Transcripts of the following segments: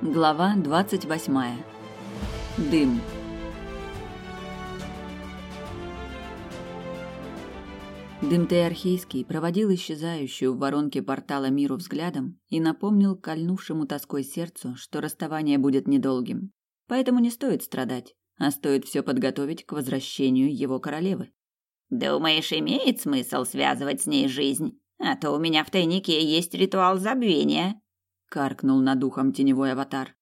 Глава двадцать восьмая. Дым. Дымтей Архейский проводил исчезающую в воронке портала миру взглядом и напомнил кольнувшему тоской сердцу, что расставание будет недолгим. Поэтому не стоит страдать, а стоит все подготовить к возвращению его королевы. «Думаешь, имеет смысл связывать с ней жизнь? А то у меня в тайнике есть ритуал забвения», каркнул над ухом теневой аватар.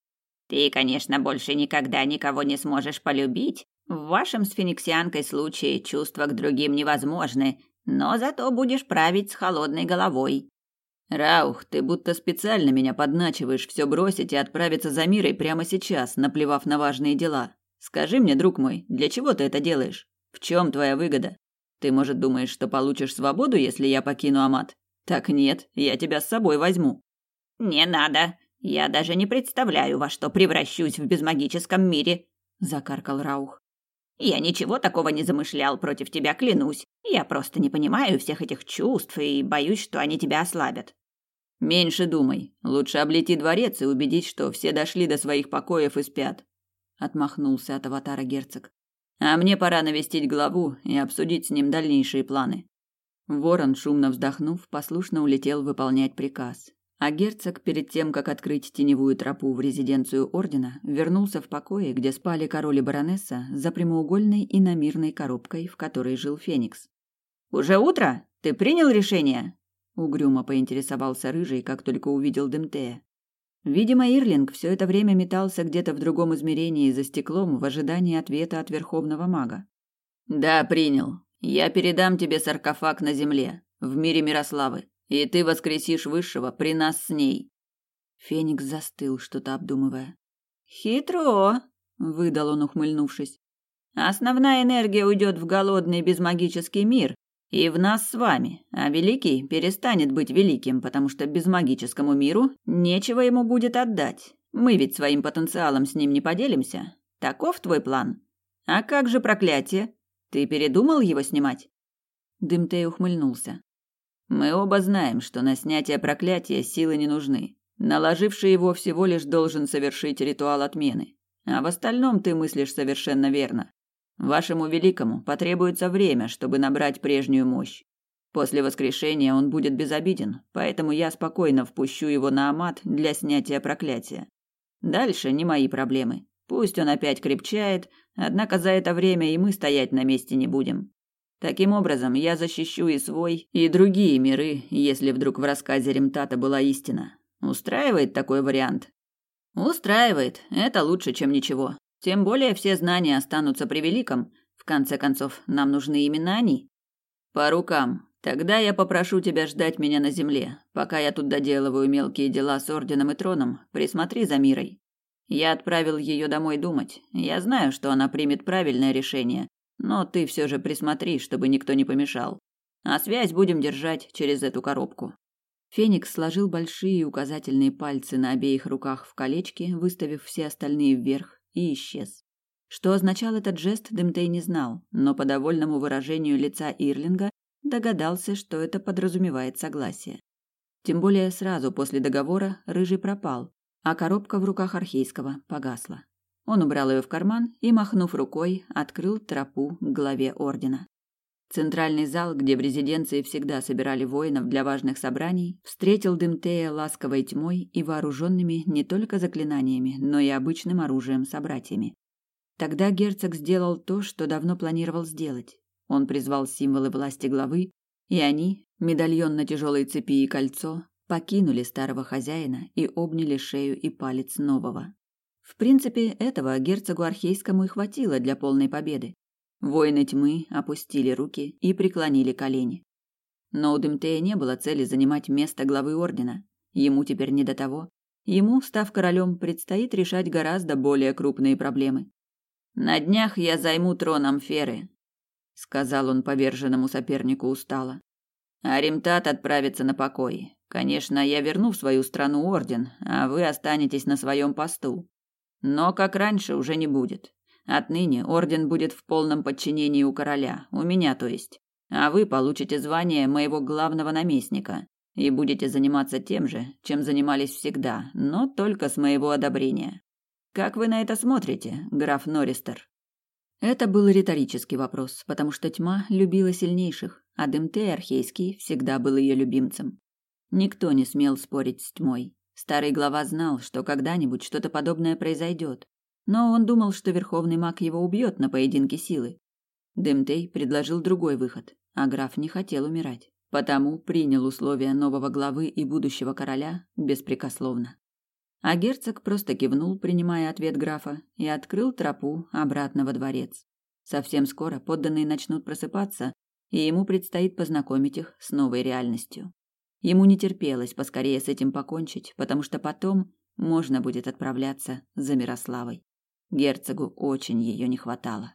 Ты, конечно, больше никогда никого не сможешь полюбить. В вашем с фениксианкой случае чувства к другим невозможны, но зато будешь править с холодной головой. Раух, ты будто специально меня подначиваешь все бросить и отправиться за мирой прямо сейчас, наплевав на важные дела. Скажи мне, друг мой, для чего ты это делаешь? В чем твоя выгода? Ты, может, думаешь, что получишь свободу, если я покину Амат? Так нет, я тебя с собой возьму. «Не надо. Я даже не представляю, во что превращусь в безмагическом мире», — закаркал Раух. «Я ничего такого не замышлял против тебя, клянусь. Я просто не понимаю всех этих чувств и боюсь, что они тебя ослабят». «Меньше думай. Лучше облети дворец и убедись, что все дошли до своих покоев и спят», — отмахнулся от аватара герцог. «А мне пора навестить главу и обсудить с ним дальнейшие планы». Ворон, шумно вздохнув, послушно улетел выполнять приказ, а герцог, перед тем, как открыть теневую тропу в резиденцию ордена, вернулся в покои, где спали король и баронесса, за прямоугольной и намирной коробкой, в которой жил Феникс. «Уже утро? Ты принял решение?» Угрюмо поинтересовался Рыжий, как только увидел Демтея. Видимо, Ирлинг все это время метался где-то в другом измерении за стеклом в ожидании ответа от Верховного Мага. «Да, принял. Я передам тебе саркофаг на земле, в мире Мирославы. И ты воскресишь высшего при нас с ней. Феникс застыл, что-то обдумывая. Хитро, выдал он, ухмыльнувшись. Основная энергия уйдет в голодный безмагический мир и в нас с вами, а великий перестанет быть великим, потому что безмагическому миру нечего ему будет отдать. Мы ведь своим потенциалом с ним не поделимся. Таков твой план? А как же проклятие? Ты передумал его снимать? Дымтей ухмыльнулся. Мы оба знаем, что на снятие проклятия силы не нужны. Наложивший его всего лишь должен совершить ритуал отмены. А в остальном ты мыслишь совершенно верно. Вашему великому потребуется время, чтобы набрать прежнюю мощь. После воскрешения он будет безобиден, поэтому я спокойно впущу его на Амат для снятия проклятия. Дальше не мои проблемы. Пусть он опять крепчает, однако за это время и мы стоять на месте не будем. Таким образом, я защищу и свой, и другие миры, если вдруг в рассказе Ремтата была истина. Устраивает такой вариант? Устраивает. Это лучше, чем ничего. Тем более все знания останутся при великом. В конце концов, нам нужны именно они. По рукам. Тогда я попрошу тебя ждать меня на земле. Пока я тут доделываю мелкие дела с орденом и троном, присмотри за Мирой. Я отправил ее домой думать. Я знаю, что она примет правильное решение, но ты все же присмотри, чтобы никто не помешал. А связь будем держать через эту коробку. Феникс сложил большие указательные пальцы на обеих руках в колечке, выставив все остальные вверх, и исчез. Что означал этот жест, Дымтей не знал, но по довольному выражению лица Ирлинга догадался, что это подразумевает согласие. Тем более сразу после договора Рыжий пропал, а коробка в руках Архейского погасла. Он убрал ее в карман и, махнув рукой, открыл тропу к главе ордена. Центральный зал, где в резиденции всегда собирали воинов для важных собраний, встретил Дымтея ласковой тьмой и вооруженными не только заклинаниями, но и обычным оружием собратьями. Тогда герцог сделал то, что давно планировал сделать. Он призвал символы власти главы, и они, медальон на тяжелой цепи и кольцо, покинули старого хозяина и обняли шею и палец нового. В принципе, этого герцогу Архейскому и хватило для полной победы. Воины тьмы опустили руки и преклонили колени. Но у Дымтея не было цели занимать место главы ордена. Ему теперь не до того. Ему, став королем, предстоит решать гораздо более крупные проблемы. «На днях я займу трон Амферы», — сказал он поверженному сопернику устало. «А Римтат отправится на покой. Конечно, я верну в свою страну орден, а вы останетесь на своем посту. Но как раньше уже не будет. Отныне орден будет в полном подчинении у короля, у меня, то есть. А вы получите звание моего главного наместника. и будете заниматься тем же, чем занимались всегда, но только с моего одобрения. Как вы на это смотрите, граф Нористер? Это был риторический вопрос, потому что тьма любила сильнейших, а Демте Архейский всегда был ее любимцем. Никто не смел спорить с тьмой. Старый глава знал, что когда-нибудь что-то подобное произойдет, но он думал, что верховный маг его убьет на поединке силы. Демтей предложил другой выход, а граф не хотел умирать, потому принял условия нового главы и будущего короля беспрекословно. А герцог просто кивнул, принимая ответ графа, и открыл тропу обратно во дворец. Совсем скоро подданные начнут просыпаться, и ему предстоит познакомить их с новой реальностью. Ему не терпелось поскорее с этим покончить, потому что потом можно будет отправляться за Мирославой. Герцогу очень ее не хватало.